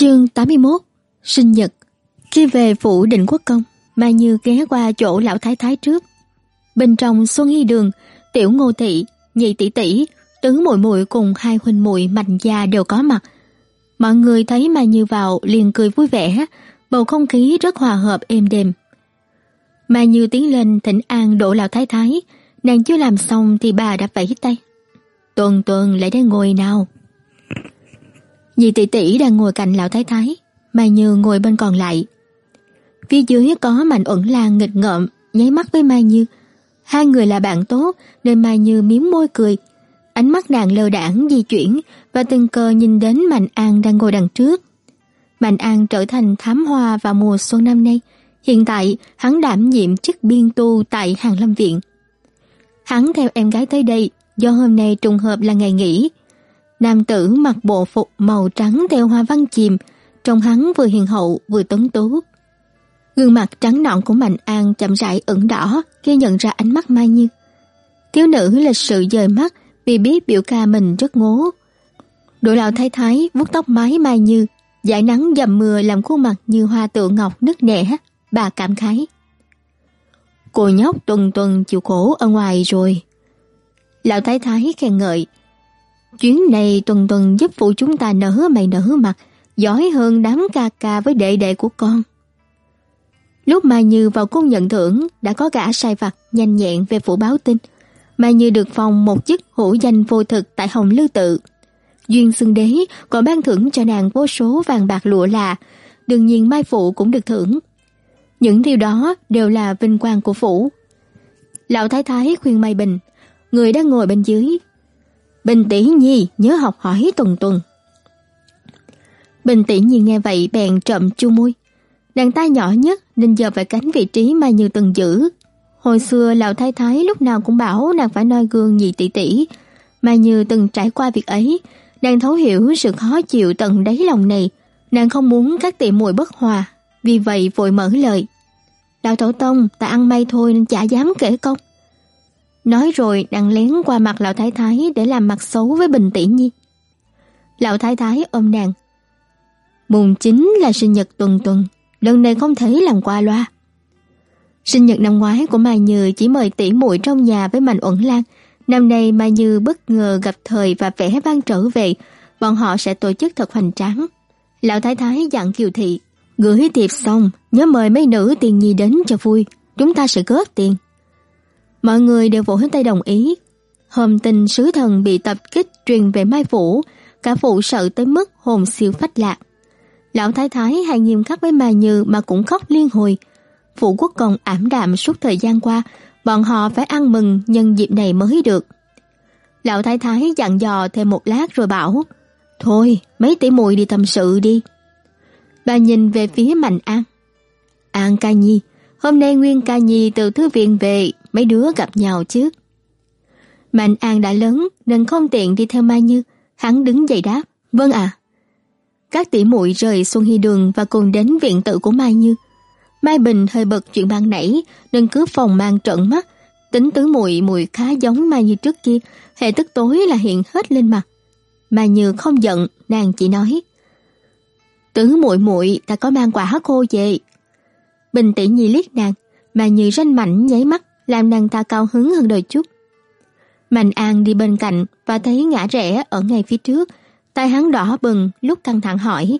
Chương 81 Sinh nhật Khi về phủ định quốc công, Mai Như ghé qua chỗ lão thái thái trước. Bên trong Xuân Hy Đường, Tiểu Ngô Thị, Nhị Tỷ Tỷ, Tứ Muội Muội cùng hai huynh muội mạnh gia đều có mặt. Mọi người thấy Mai Như vào liền cười vui vẻ, bầu không khí rất hòa hợp êm đềm. Mai Như tiến lên thỉnh an đổ lão thái thái, nàng chưa làm xong thì bà đã vẫy tay. Tuần tuần lại đây ngồi nào. Dì tỷ tỷ đang ngồi cạnh lão thái thái, Mai Như ngồi bên còn lại. Phía dưới có Mạnh Uẩn Lan nghịch ngợm, nháy mắt với Mai Như. Hai người là bạn tốt nên Mai Như miếm môi cười. Ánh mắt nàng lơ đãng di chuyển và tình cờ nhìn đến Mạnh An đang ngồi đằng trước. Mạnh An trở thành thám hoa vào mùa xuân năm nay. Hiện tại, hắn đảm nhiệm chức biên tu tại Hàng Lâm Viện. Hắn theo em gái tới đây do hôm nay trùng hợp là ngày nghỉ, Nam tử mặc bộ phục màu trắng theo hoa văn chìm, trông hắn vừa hiền hậu vừa tuấn tú. Gương mặt trắng nõn của Mạnh An chậm rãi ửng đỏ khi nhận ra ánh mắt Mai Như. Thiếu nữ lịch sự dời mắt vì biết biểu ca mình rất ngố. Đội lão thái thái vuốt tóc mái Mai Như, giải nắng dầm mưa làm khuôn mặt như hoa tượng ngọc nứt nẻ, bà cảm khái. Cô nhóc tuần tuần chịu khổ ở ngoài rồi. Lão thái thái khen ngợi, Chuyến này tuần tuần giúp phụ chúng ta nở mày nở mặt, giỏi hơn đám ca ca với đệ đệ của con. Lúc Mai Như vào cung nhận thưởng đã có gã sai vặt nhanh nhẹn về phủ báo tin. Mai Như được phòng một chức hữu danh vô thực tại Hồng Lư Tự. Duyên xưng đế còn ban thưởng cho nàng vô số vàng bạc lụa là, đương nhiên Mai Phụ cũng được thưởng. Những điều đó đều là vinh quang của phủ. Lão Thái Thái khuyên Mai Bình, người đang ngồi bên dưới Bình tỷ nhi nhớ học hỏi tuần tuần. Bình tỷ nhi nghe vậy bèn trộm chu môi. Nàng ta nhỏ nhất nên giờ phải cánh vị trí mà như từng giữ. Hồi xưa lão thái thái lúc nào cũng bảo nàng phải noi gương nhị tỷ tỷ. Mà như từng trải qua việc ấy, nàng thấu hiểu sự khó chịu tận đáy lòng này. Nàng không muốn các tỷ muội bất hòa, vì vậy vội mở lời. lão tổ tông, ta ăn may thôi nên chả dám kể công. Nói rồi nàng lén qua mặt lão thái thái để làm mặt xấu với Bình Tỷ Nhi. Lão thái thái ôm nàng. Mùng chín là sinh nhật tuần tuần, lần này không thể làm qua loa. Sinh nhật năm ngoái của Mai Như chỉ mời tỷ muội trong nhà với Mạnh Uẩn Lan. Năm nay Mai Như bất ngờ gặp thời và vẽ vang trở về, bọn họ sẽ tổ chức thật hoành tráng. Lão Thái Thái dặn Kiều Thị, gửi tiệp xong, nhớ mời mấy nữ tiền nhi đến cho vui, chúng ta sẽ góp tiền. Mọi người đều vỗ tay đồng ý. Hôm tin sứ thần bị tập kích truyền về Mai Phủ, cả phụ sợ tới mức hồn siêu phách lạc. Lão Thái Thái hay nghiêm khắc với Mai Như mà cũng khóc liên hồi. Phụ quốc công ảm đạm suốt thời gian qua, bọn họ phải ăn mừng nhân dịp này mới được. Lão Thái Thái dặn dò thêm một lát rồi bảo, Thôi, mấy tỷ muội đi tâm sự đi. Bà nhìn về phía Mạnh An. An ca nhi, hôm nay Nguyên ca nhi từ thư viện về, mấy đứa gặp nhau chứ. Mạnh An đã lớn nên không tiện đi theo Mai Như, hắn đứng dậy đáp, vâng ạ. Các tỷ muội rời Xuân Hy Đường và cùng đến viện tự của Mai Như. Mai Bình hơi bật chuyện ban nãy nên cứ phòng mang trận mắt, tính tứ muội muội khá giống Mai Như trước kia, hệ tức tối là hiện hết lên mặt. Mai Như không giận, nàng chỉ nói: "Tứ muội muội ta có mang quả khô về." Bình tỷ nhi liếc nàng, Mai Như ranh mảnh nháy mắt, làm nàng ta cao hứng hơn đôi chút. Mạnh An đi bên cạnh và thấy ngã rẽ ở ngay phía trước, tay hắn đỏ bừng lúc căng thẳng hỏi.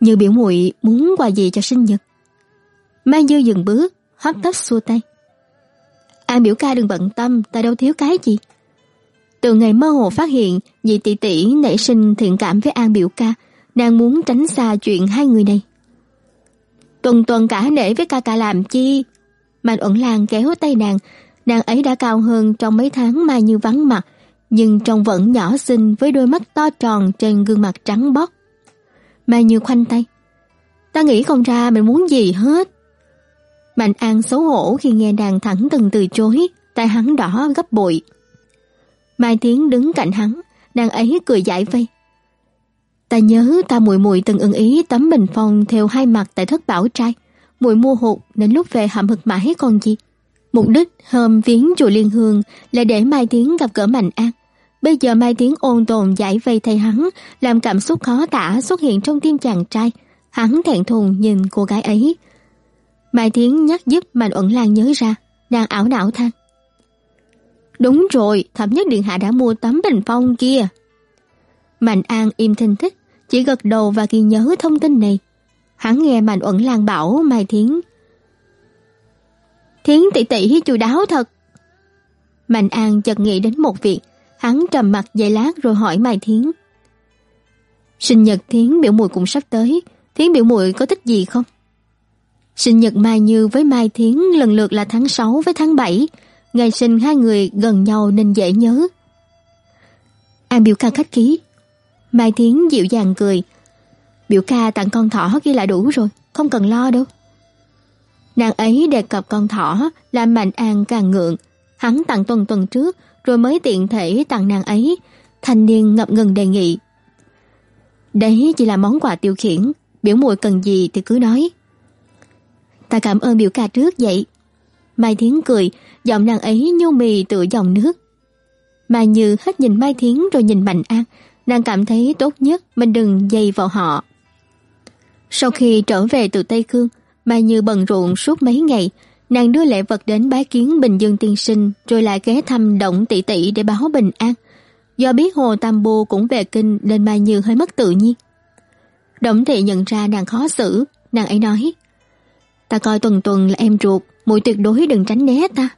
Như biểu muội muốn quà gì cho sinh nhật? Mai Dư dừng bước, hấp tấp xua tay. An biểu ca đừng bận tâm, ta đâu thiếu cái gì. Từ ngày mơ hồ phát hiện dì tỷ tỷ nảy sinh thiện cảm với An biểu ca, nàng muốn tránh xa chuyện hai người này. Tuần tuần cả nể với ca ca làm chi, Mạnh Uẩn Lan kéo tay nàng, nàng ấy đã cao hơn trong mấy tháng mai như vắng mặt, nhưng trông vẫn nhỏ xinh với đôi mắt to tròn trên gương mặt trắng bóc. Mai Như khoanh tay. Ta nghĩ không ra mình muốn gì hết. Mạnh An xấu hổ khi nghe nàng thẳng từng từ chối, tay hắn đỏ gấp bội. Mai Tiến đứng cạnh hắn, nàng ấy cười giải vây. Ta nhớ ta muội muội từng ưng ý tấm bình phong theo hai mặt tại thất bảo trai muội mua hụt nên lúc về hậm hực mãi còn gì. Mục đích hôm viếng chùa Liên Hương là để Mai Tiến gặp gỡ Mạnh An. Bây giờ Mai Tiến ôn tồn giải vây thay hắn, làm cảm xúc khó tả xuất hiện trong tim chàng trai. Hắn thẹn thùng nhìn cô gái ấy. Mai Tiến nhắc giúp Mạnh Uẩn Lan nhớ ra, đang ảo não than. Đúng rồi, thẩm nhất điện hạ đã mua tấm bình phong kia. Mạnh An im thinh thích, chỉ gật đầu và ghi nhớ thông tin này. Hắn nghe Mạnh Uẩn Lan bảo Mai Thiến. Thiến tỷ tỷ chu đáo thật. Mạnh An chợt nghĩ đến một việc, hắn trầm mặt vài lát rồi hỏi Mai Thiến. Sinh nhật Thiến biểu mùi cũng sắp tới, Thiến biểu mùi có thích gì không? Sinh nhật Mai Như với Mai Thiến lần lượt là tháng 6 với tháng 7, ngày sinh hai người gần nhau nên dễ nhớ. An biểu ca khách ký. Mai Thiến dịu dàng cười. Biểu ca tặng con thỏ kia là đủ rồi, không cần lo đâu. Nàng ấy đề cập con thỏ làm Mạnh An càng ngượng. Hắn tặng tuần tuần trước rồi mới tiện thể tặng nàng ấy. Thanh niên ngập ngừng đề nghị. Đấy chỉ là món quà tiêu khiển, biểu muội cần gì thì cứ nói. Ta cảm ơn biểu ca trước vậy. Mai Thiến cười, giọng nàng ấy nhu mì tựa dòng nước. mà Như hết nhìn Mai Thiến rồi nhìn Mạnh An, nàng cảm thấy tốt nhất mình đừng dây vào họ. Sau khi trở về từ Tây Khương, Mai Như bận rộn suốt mấy ngày, nàng đưa lễ vật đến bái kiến Bình Dương tiên sinh, rồi lại ghé thăm Động tỷ tỷ để báo bình an. Do biết Hồ Tam Bô cũng về kinh nên Mai Như hơi mất tự nhiên. Động thị nhận ra nàng khó xử, nàng ấy nói: "Ta coi Tuần Tuần là em ruột, muội tuyệt đối đừng tránh né ta."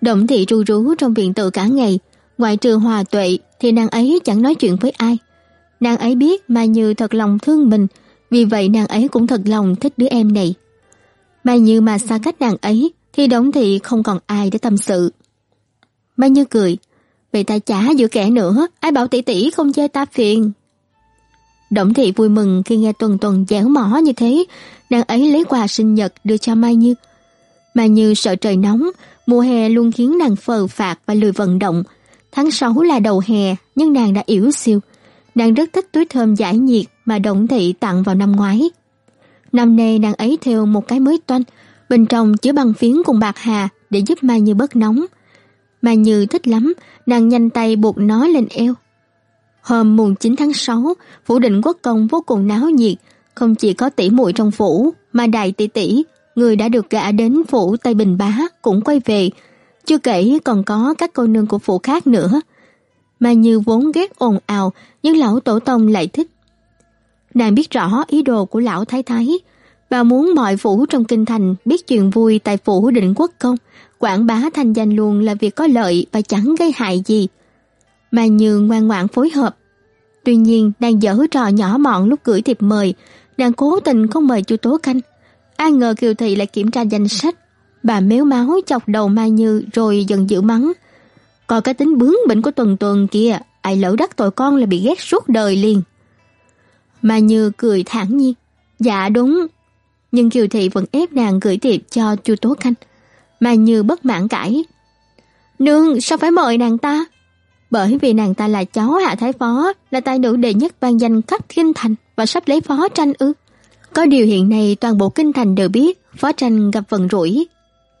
Động thị ru rú trong viện tự cả ngày, ngoại trừ Hòa Tuệ thì nàng ấy chẳng nói chuyện với ai. Nàng ấy biết Mai Như thật lòng thương mình, vì vậy nàng ấy cũng thật lòng thích đứa em này. Mai Như mà xa cách nàng ấy thì đống thị không còn ai để tâm sự. Mai Như cười, vậy ta chả giữa kẻ nữa, ai bảo tỷ tỷ không chơi ta phiền. Đổng thị vui mừng khi nghe Tuần Tuần dẻo mỏ như thế, nàng ấy lấy quà sinh nhật đưa cho Mai Như. Mai Như sợ trời nóng, mùa hè luôn khiến nàng phờ phạt và lười vận động. Tháng 6 là đầu hè, nhưng nàng đã yếu siêu. Nàng rất thích túi thơm giải nhiệt mà Động Thị tặng vào năm ngoái. Năm nay nàng ấy theo một cái mới toanh, bên trong chứa băng phiến cùng bạc hà để giúp Mai Như bớt nóng. Mai Như thích lắm, nàng nhanh tay buộc nó lên eo. Hôm mùng 9 tháng 6, phủ định quốc công vô cùng náo nhiệt, không chỉ có tỷ muội trong phủ, mà đại tỷ tỷ, người đã được gả đến phủ Tây Bình Bá cũng quay về, chưa kể còn có các cô nương của phủ khác nữa. Mai Như vốn ghét ồn ào, nhưng lão tổ tông lại thích. Nàng biết rõ ý đồ của lão thái thái và muốn mọi phủ trong kinh thành biết chuyện vui tại phủ định quốc công, quảng bá thanh danh luôn là việc có lợi và chẳng gây hại gì. Mà Như ngoan ngoãn phối hợp. Tuy nhiên, đang dở trò nhỏ mọn lúc gửi thiệp mời, nàng cố tình không mời chu Tố Canh. Ai ngờ Kiều Thị lại kiểm tra danh sách. Bà méo máu chọc đầu Mai Như rồi dần dữ mắng. Coi cái tính bướng bỉnh của Tuần Tuần kia, ai lỡ đắc tội con là bị ghét suốt đời liền. Mà Như cười thản nhiên. Dạ đúng. Nhưng Kiều Thị vẫn ép nàng gửi tiệp cho chu Tố Khanh. Mà Như bất mãn cãi. Nương, sao phải mời nàng ta? Bởi vì nàng ta là cháu Hạ Thái Phó, là tài nữ đệ nhất vang danh khắp kinh thành và sắp lấy phó tranh ư. Có điều hiện nay toàn bộ kinh thành đều biết phó tranh gặp vận rủi.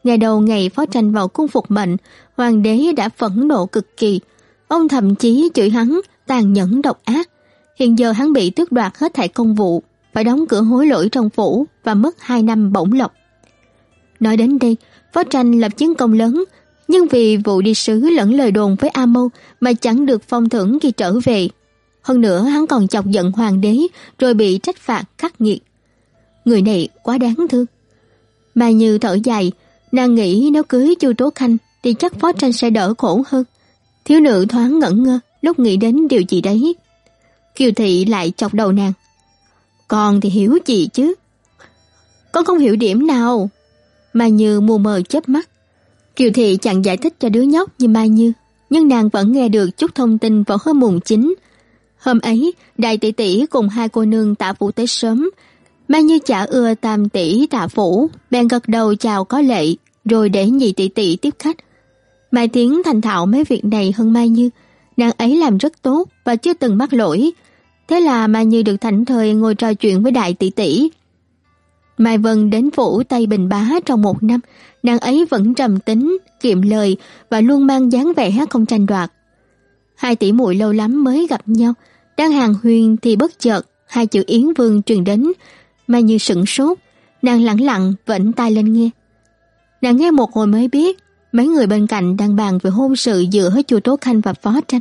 Ngày đầu ngày phó tranh vào cung phục mệnh, hoàng đế đã phẫn nộ cực kỳ. Ông thậm chí chửi hắn tàn nhẫn độc ác, Hiện giờ hắn bị tước đoạt hết thảy công vụ, phải đóng cửa hối lỗi trong phủ và mất 2 năm bổng lộc. Nói đến đây, Phó Tranh lập chiến công lớn, nhưng vì vụ đi sứ lẫn lời đồn với A Mâu mà chẳng được phong thưởng khi trở về. Hơn nữa hắn còn chọc giận hoàng đế rồi bị trách phạt khắc nghiệt. Người này quá đáng thương. Mà như thở dài, nàng nghĩ nếu cưới Chu Tố Khanh thì chắc Phó Tranh sẽ đỡ khổ hơn. Thiếu nữ thoáng ngẩn ngơ lúc nghĩ đến điều gì đấy Kiều Thị lại chọc đầu nàng. Con thì hiểu gì chứ? Con không hiểu điểm nào. Mai Như mù mờ chớp mắt. Kiều Thị chẳng giải thích cho đứa nhóc như Mai Như, nhưng nàng vẫn nghe được chút thông tin vào hôm mùng 9. Hôm ấy, đại tỷ tỷ cùng hai cô nương tạ phủ tới sớm. Mai Như chả ưa tam tỷ tạ phủ, bèn gật đầu chào có lệ, rồi để nhị tỷ tỷ tiếp khách. Mai Tiến thành thạo mấy việc này hơn Mai Như, nàng ấy làm rất tốt và chưa từng mắc lỗi. Thế là Mai Như được thảnh thời ngồi trò chuyện với đại tỷ tỷ. Mai Vân đến phủ Tây Bình Bá trong một năm, nàng ấy vẫn trầm tính, kiệm lời và luôn mang dáng vẻ không tranh đoạt. Hai tỷ muội lâu lắm mới gặp nhau, đang hàng huyên thì bất chợt hai chữ Yến Vương truyền đến, mai như sững sốt, nàng lặng lặng vẫn tai lên nghe. Nàng nghe một hồi mới biết, mấy người bên cạnh đang bàn về hôn sự giữa Chu Tố Khanh và Phó Tranh.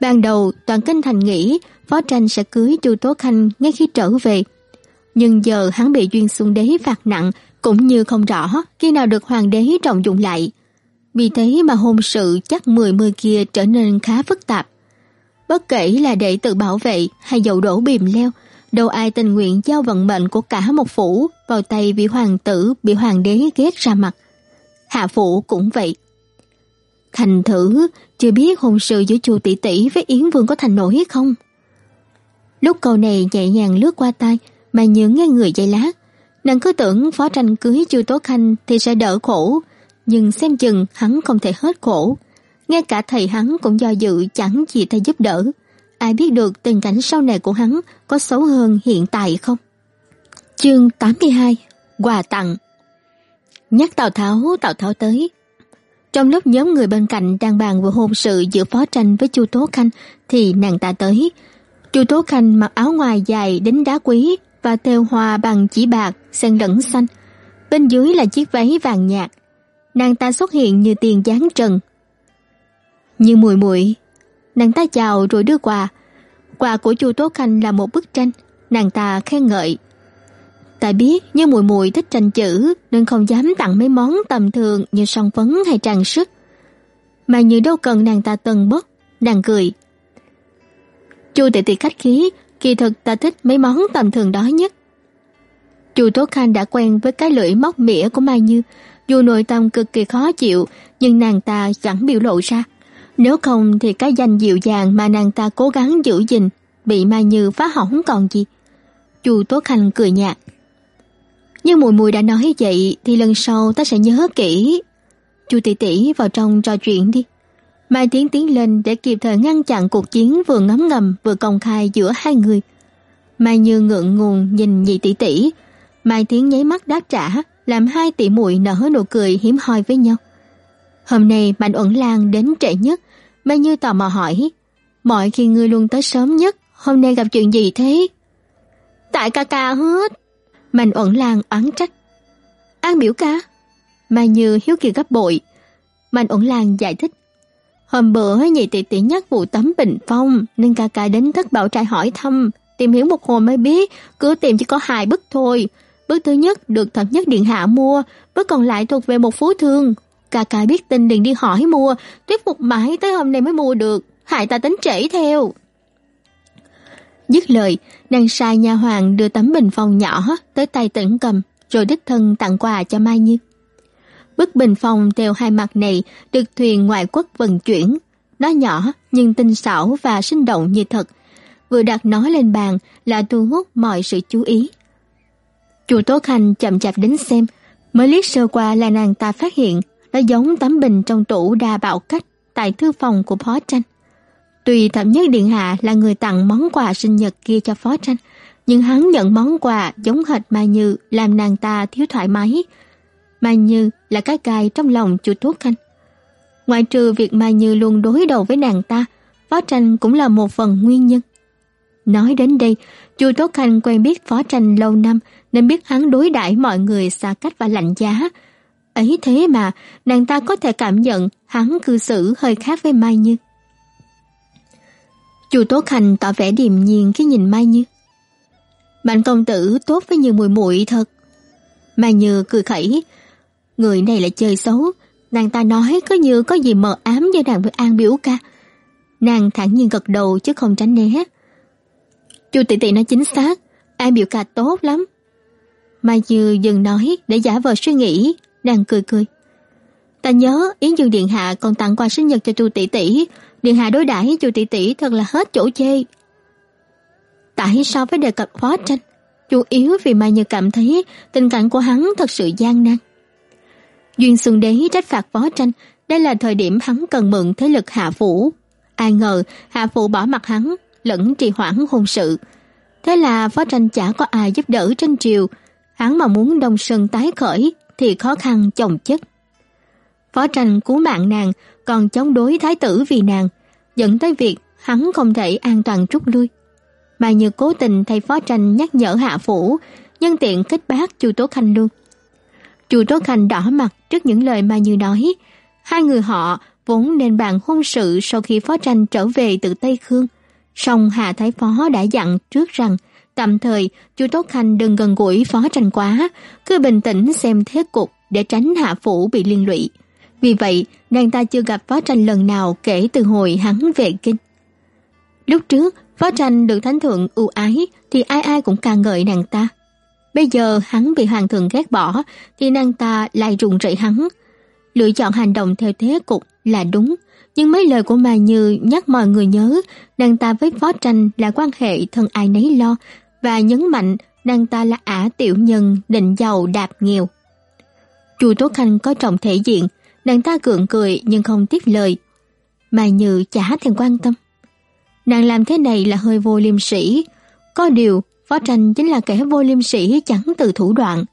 Ban đầu toàn kinh thành nghĩ Phó Tranh sẽ cưới Chu Tố Khanh ngay khi trở về. Nhưng giờ hắn bị Duyên Xuân Đế phạt nặng cũng như không rõ khi nào được hoàng đế trọng dụng lại. Vì thế mà hôn sự chắc mười mươi kia trở nên khá phức tạp. Bất kể là để tự bảo vệ hay dầu đổ bìm leo, đâu ai tình nguyện giao vận mệnh của cả một phủ vào tay vị hoàng tử bị hoàng đế ghét ra mặt. Hạ phủ cũng vậy. Thành thử chưa biết hôn sự giữa chu tỷ tỷ với Yến Vương có thành nổi không? Lúc câu này nhẹ nhàng lướt qua tai, mà nhớ nghe người dây lát. Nàng cứ tưởng phó tranh cưới chu Tố Khanh thì sẽ đỡ khổ, nhưng xem chừng hắn không thể hết khổ. Ngay cả thầy hắn cũng do dự chẳng gì thay giúp đỡ. Ai biết được tình cảnh sau này của hắn có xấu hơn hiện tại không? Chương 82 Quà tặng Nhắc Tào Tháo, Tào Tháo tới. Trong lúc nhóm người bên cạnh đang bàn về hôn sự giữa Phó Tranh với Chu Tố Khanh thì nàng ta tới. Chu Tố Khanh mặc áo ngoài dài đến đá quý và thêu hoa bằng chỉ bạc, xen lẫn xanh. Bên dưới là chiếc váy vàng nhạt. Nàng ta xuất hiện như tiền giáng trần. Như mùi muội nàng ta chào rồi đưa quà. Quà của Chu Tố Khanh là một bức tranh, nàng ta khen ngợi. Ta biết như mùi mùi thích tranh chữ nên không dám tặng mấy món tầm thường như son phấn hay trang sức. Mà như đâu cần nàng ta tần bất, nàng cười. Chu tỷ tỷ khách khí, kỳ thực ta thích mấy món tầm thường đó nhất. Chu Tố Khanh đã quen với cái lưỡi móc mỉa của Mai Như, dù nội tâm cực kỳ khó chịu, nhưng nàng ta chẳng biểu lộ ra. Nếu không thì cái danh dịu dàng mà nàng ta cố gắng giữ gìn bị Mai Như phá hỏng còn gì. Chu Tố Khanh cười nhạt. Nhưng mùi mùi đã nói vậy thì lần sau ta sẽ nhớ kỹ. Chu tỷ tỷ vào trong trò chuyện đi. Mai Tiến tiến lên để kịp thời ngăn chặn cuộc chiến vừa ngấm ngầm vừa công khai giữa hai người. Mai Như ngượng ngùng nhìn nhị tỷ tỷ, Mai Tiến nháy mắt đáp trả, làm hai tỷ muội nở nụ cười hiếm hoi với nhau. Hôm nay Mạnh Uẩn Lan đến trễ nhất, Mai Như tò mò hỏi, mọi khi ngươi luôn tới sớm nhất, hôm nay gặp chuyện gì thế? Tại ca ca hết. Mạnh Uẩn Lan oán trách. An biểu ca? Mai Như hiếu kỳ gấp bội. Mạnh Uẩn Lan giải thích. Hôm bữa nhị tỷ tỷ nhắc vụ tấm bình phong nên ca ca đến thất bảo trại hỏi thăm. Tìm hiểu một hồi mới biết, cứ tìm chỉ có hai bức thôi. Bức thứ nhất được thập nhất điện hạ mua, bức còn lại thuộc về một phú thương. Ca ca biết tin liền đi hỏi mua, thuyết phục mãi tới hôm nay mới mua được, hại ta tính trễ theo. Dứt lời, nàng sai nha hoàng đưa tấm bình phong nhỏ tới tay tẩn cầm, rồi đích thân tặng quà cho Mai Như. Bức bình phong theo hai mặt này được thuyền ngoại quốc vận chuyển. Nó nhỏ nhưng tinh xảo và sinh động như thật. Vừa đặt nó lên bàn là thu hút mọi sự chú ý. Chu Tố Khanh chậm chạp đến xem, mới liếc sơ qua là nàng ta phát hiện nó giống tấm bình trong tủ đa bảo cách tại thư phòng của Phó Tranh. Tuy thậm Nhất Điện Hạ là người tặng món quà sinh nhật kia cho Phó Tranh, nhưng hắn nhận món quà giống hệt Mai Như làm nàng ta thiếu thoải mái. Mai Như là cái gai trong lòng chu Tố Khanh. ngoài trừ việc Mai Như luôn đối đầu với nàng ta, Phó Tranh cũng là một phần nguyên nhân. Nói đến đây, chu Tố Khanh quen biết Phó Tranh lâu năm nên biết hắn đối đãi mọi người xa cách và lạnh giá. Ấy thế mà, nàng ta có thể cảm nhận hắn cư xử hơi khác với Mai Như. Chu Tố Khanh tỏ vẻ điềm nhiên khi nhìn Mai Như. Mạnh công tử tốt với Như mùi muội thật. Mai Như cười khẩy. Người này là chơi xấu. Nàng ta nói có như có gì mờ ám với nàng với An biểu ca. Nàng thẳng nhiên gật đầu chứ không tránh né. Chu tỷ tỷ nói chính xác. An biểu ca tốt lắm. Mai Như dừng nói để giả vờ suy nghĩ. Nàng cười cười. Ta nhớ Yến Dương Điện Hạ còn tặng quà sinh nhật cho Chu tỷ tỷ Điện hạ đối đãi chu tỷ tỷ thật là hết chỗ chê. Tại sao phải đề cập phó tranh? Chủ yếu vì Mai Như cảm thấy tình cảnh của hắn thật sự gian nan. Duyên Xuân Đế trách phạt phó tranh, đây là thời điểm hắn cần mượn thế lực hạ phủ. Ai ngờ hạ phủ bỏ mặt hắn, lẫn trì hoãn hôn sự. Thế là phó tranh chả có ai giúp đỡ trên triều, hắn mà muốn đông sơn tái khởi thì khó khăn chồng chất. Phó tranh cứu mạng nàng, còn chống đối thái tử vì nàng, dẫn tới việc hắn không thể an toàn rút lui. Mà như cố tình thay phó tranh nhắc nhở hạ phủ, nhân tiện kết bác Chu Tố Khanh luôn. Chu Tố Khanh đỏ mặt trước những lời mà Như nói. Hai người họ vốn nên bàn hôn sự sau khi phó tranh trở về từ Tây Khương. Song Hạ Thái Phó đã dặn trước rằng tạm thời Chu Tố Khanh đừng gần gũi phó tranh quá, cứ bình tĩnh xem thế cục để tránh hạ phủ bị liên lụy. Vì vậy, nàng ta chưa gặp phó tranh lần nào kể từ hồi hắn về kinh. Lúc trước, phó tranh được thánh thượng ưu ái thì ai ai cũng ca ngợi nàng ta. Bây giờ hắn bị hoàng thượng ghét bỏ thì nàng ta lại rụng rẩy hắn. Lựa chọn hành động theo thế cục là đúng, nhưng mấy lời của Mà Như nhắc mọi người nhớ nàng ta với phó tranh là quan hệ thân ai nấy lo và nhấn mạnh nàng ta là ả tiểu nhân định giàu đạp nghèo. Chu Tố Khanh có trọng thể diện, nàng ta gượng cười nhưng không tiếp lời. Mai Như chả thèm quan tâm. Nàng làm thế này là hơi vô liêm sĩ, có điều Phó Tranh chính là kẻ vô liêm sĩ chẳng từ thủ đoạn.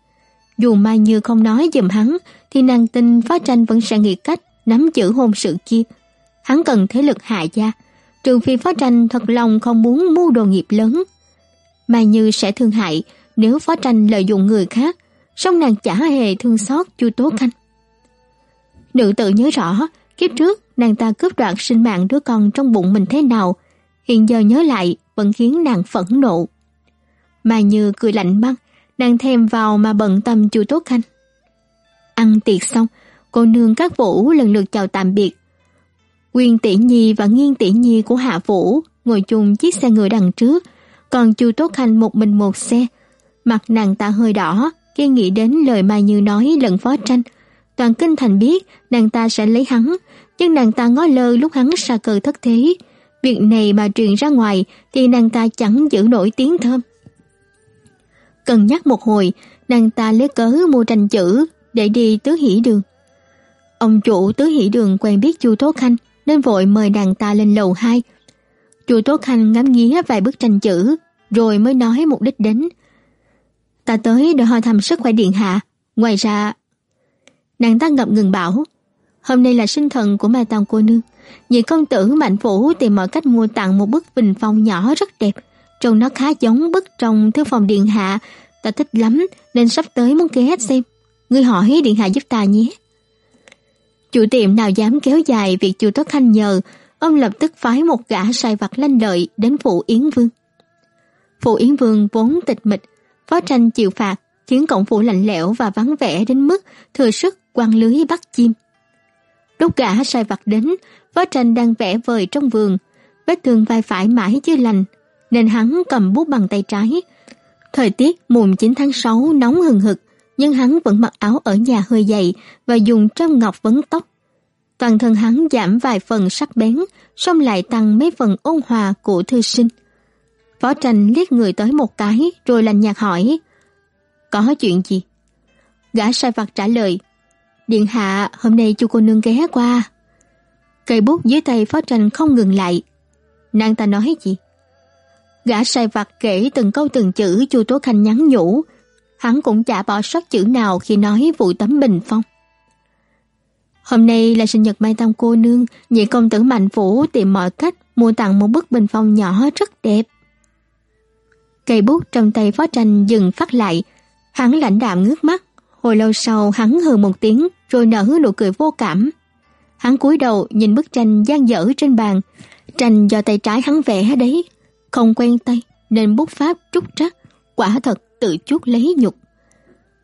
Dù Mai Như không nói giùm hắn, thì nàng tin Phó Tranh vẫn sẽ nghĩ cách nắm giữ hôn sự kia. Hắn cần thế lực hạ gia, trừ phi Phó Tranh thật lòng không muốn mưu đồ nghiệp lớn. Mai Như sẽ thương hại nếu Phó Tranh lợi dụng người khác, song nàng chả hề thương xót Chu Tố Khanh. Nữ tự nhớ rõ, kiếp trước nàng ta cướp đoạt sinh mạng đứa con trong bụng mình thế nào, hiện giờ nhớ lại vẫn khiến nàng phẫn nộ. Mà Như cười lạnh băng, nàng thèm vào mà bận tâm Chu Tố Khanh. Ăn tiệc xong, cô nương các vũ lần lượt chào tạm biệt. Quyên tỷ nhi và nghiên tỷ nhi của Hạ Vũ ngồi chung chiếc xe ngựa đằng trước, còn Chu Tố Khanh một mình một xe. Mặt nàng ta hơi đỏ, khi nghĩ đến lời Mai Như nói lần phó tranh. Toàn kinh thành biết nàng ta sẽ lấy hắn, nhưng nàng ta ngó lơ lúc hắn xa cờ thất thế. Việc này mà truyền ra ngoài thì nàng ta chẳng giữ nổi tiếng thơm. Cần nhắc một hồi, nàng ta lấy cớ mua tranh chữ để đi tứ hỷ đường. Ông chủ tứ hỷ đường quen biết Chu Tố Khanh nên vội mời nàng ta lên lầu 2. Chu Tố Khanh ngắm nghía vài bức tranh chữ rồi mới nói mục đích đến. Ta tới để hỏi thăm sức khỏe điện hạ, ngoài ra... Nàng ta ngập ngừng bảo, hôm nay là sinh thần của Mai Tòng cô nương. vị công tử Mạnh Phủ tìm mọi cách mua tặng một bức bình phong nhỏ rất đẹp, trông nó khá giống bức trong thư phòng điện hạ, ta thích lắm nên sắp tới muốn ghé xem. Ngươi hỏi điện hạ giúp ta nhé. Chủ tiệm nào dám kéo dài việc chu Tất Khanh nhờ, ông lập tức phái một gã sai vặt lanh lợi đến phụ Yến Vương. Phụ Yến Vương vốn tịch mịch, phó tranh chịu phạt, khiến cổng phủ lạnh lẽo và vắng vẻ đến mức thừa sức quăng lưới bắt chim. Lúc gã sai vặt đến, vó tranh đang vẽ vời trong vườn, vết thương vai phải mãi chưa lành, nên hắn cầm bút bằng tay trái. Thời tiết mùng 9 tháng 6 nóng hừng hực, nhưng hắn vẫn mặc áo ở nhà hơi dày và dùng trăm ngọc vấn tóc. Toàn thân hắn giảm vài phần sắc bén, song lại tăng mấy phần ôn hòa của thư sinh. Phó tranh liếc người tới một cái rồi lành nhạt hỏi Có chuyện gì? Gã sai vặt trả lời Điện hạ hôm nay chu cô nương ghé qua Cây bút dưới tay phó tranh không ngừng lại Nàng ta nói gì? Gã sai vặt kể từng câu từng chữ Chu Tố Khanh nhắn nhủ, hắn cũng chả bỏ sót chữ nào khi nói vụ tấm bình phong. Hôm nay là sinh nhật Mai Tam cô nương, nhị công tử Mạnh Phủ tìm mọi cách mua tặng một bức bình phong nhỏ rất đẹp. Cây bút trong tay phó tranh dừng phát lại, hắn lãnh đạm ngước mắt, hồi lâu sau hắn hừ một tiếng rồi nở nụ cười vô cảm. Hắn cúi đầu nhìn bức tranh gian dở trên bàn, tranh do tay trái hắn vẽ đấy, không quen tay nên bút pháp trúc trắc, quả thật tự chuốc lấy nhục.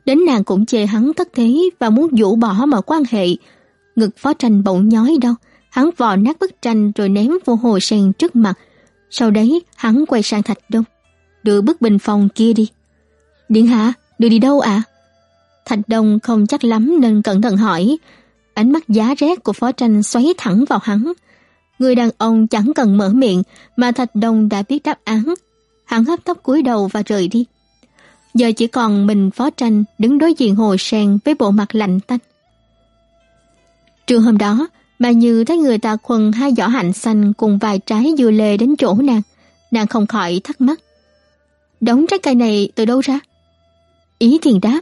Đến nàng cũng chê hắn thất thế và muốn dũ bỏ mọi quan hệ. Ngực phó tranh bỗng nhói đau, hắn vò nát bức tranh rồi ném vô hồ sen trước mặt. Sau đấy hắn quay sang Thạch Đông. Đưa bức bình phòng kia đi. Điện hạ, đưa đi đâu ạ? À? Thạch Đông không chắc lắm nên cẩn thận hỏi. Ánh mắt giá rét của phó tranh xoáy thẳng vào hắn. Người đàn ông chẳng cần mở miệng mà Thạch Đông đã biết đáp án. Hắn hấp tóc cúi đầu và rời đi. Giờ chỉ còn mình phó tranh đứng đối diện hồ sen với bộ mặt lạnh tanh. Trưa hôm đó, mà như thấy người ta khuân hai giỏ hạnh xanh cùng vài trái dưa lê đến chỗ nàng. Nàng không khỏi thắc mắc. Đống trái cây này từ đâu ra? Ý thiền đáp.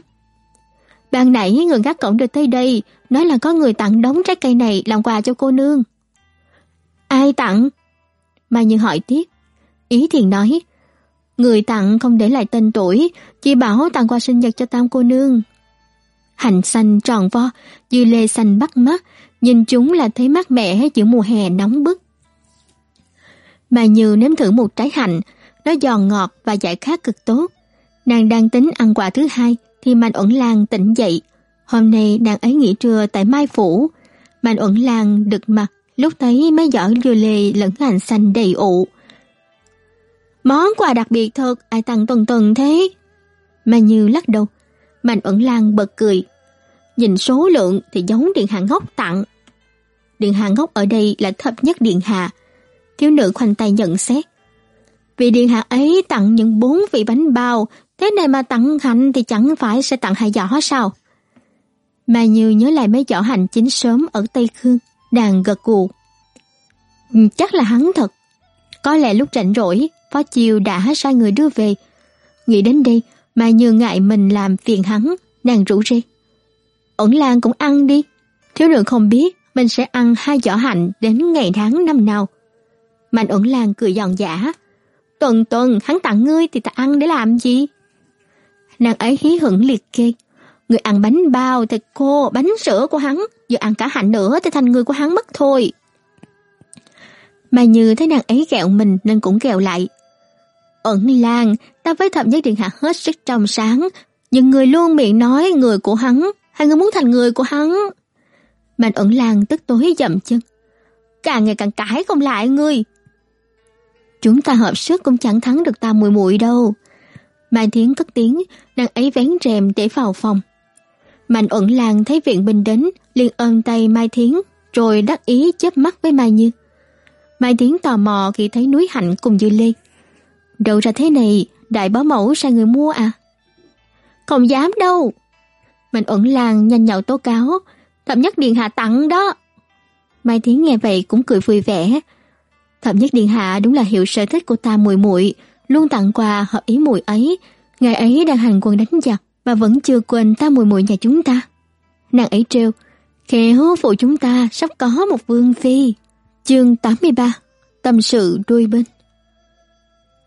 Ban nãy người gác cổng được tới đây, nói là có người tặng đống trái cây này làm quà cho cô nương. Ai tặng? Mai Như hỏi tiếp. Ý Thiền nói, người tặng không để lại tên tuổi, chỉ bảo tặng quà sinh nhật cho tam cô nương. Hành xanh tròn vo, dư lê xanh bắt mắt, nhìn chúng là thấy mát mẻ giữa mùa hè nóng bức. Mai Như nếm thử một trái hành, nó giòn ngọt và giải khát cực tốt. Nàng đang tính ăn quả thứ hai thì Mạnh Uẩn Lan tỉnh dậy. Hôm nay nàng ấy nghỉ trưa tại Mai Phủ. Mạnh Uẩn Lan đực mặt lúc thấy mấy giỏ dưa lê lẫn hành xanh đầy ụ. Món quà đặc biệt thật, ai tặng tuần tuần thế? Mà Như lắc đầu. Mạnh Uẩn Lan bật cười. Nhìn số lượng thì giống Điện Hạ Ngốc tặng. Điện Hạ Ngốc ở đây là thập nhất Điện Hạ. Thiếu nữ khoanh tay nhận xét. Vị Điện Hạ ấy tặng những bốn vị bánh bao, thế này mà tặng hạnh thì chẳng phải sẽ tặng hai giỏ sao? Mà Như nhớ lại mấy giỏ hành chính sớm ở Tây Khương, đàn gật gù. Ừ, chắc là hắn thật. Có lẽ lúc rảnh rỗi, Phó Chiêu đã sai người đưa về. Nghĩ đến đây, mà Như ngại mình làm phiền hắn, nàng rủ rê. Ẩn Lan cũng ăn đi. Thiếu nữ không biết mình sẽ ăn hai giỏ hạnh đến ngày tháng năm nào. Mạnh ẩn Lan cười giòn giả. Tuần tuần hắn tặng ngươi thì ta ăn để làm gì? Nàng ấy hí hửng liệt kê. Người ăn bánh bao thì cô, bánh sữa của hắn, giờ ăn cả hạnh nữa thì thành người của hắn mất thôi. Mà như thấy nàng ấy gẹo mình nên cũng gẹo lại. Ẩn Lan, ta với thẩm giác điện hạ hết sức trong sáng, nhưng người luôn miệng nói người của hắn, hay người muốn thành người của hắn. Mạnh ẩn Lan tức tối dậm chân. Càng ngày càng cãi không lại ngươi. Chúng ta hợp sức cũng chẳng thắng được ta mùi muội đâu. Mai Thiến cất tiếng, nàng ấy vén rèm để vào phòng. Mạnh ẩn Lan thấy viện binh đến, liền ôm tay Mai Thiến, rồi đắc ý chớp mắt với Mai Như. Mai Thiến tò mò khi thấy núi hạnh cùng Dư Lê. Đâu ra thế này, đại bá mẫu sai người mua à? Không dám đâu. Mạnh ẩn Lan nhanh nhậu tố cáo, thậm nhất điện hạ tặng đó. Mai Thiến nghe vậy cũng cười vui vẻ. Thậm nhất điện hạ đúng là hiểu sở thích của ta muội muội, luôn tặng quà hợp ý mùi ấy. Ngày ấy đang hành quân đánh giặc mà vẫn chưa quên ta mùi mùi nhà chúng ta. Nàng ấy trêu, khéo phụ chúng ta sắp có một vương phi. Chương 83 Tâm sự đôi bên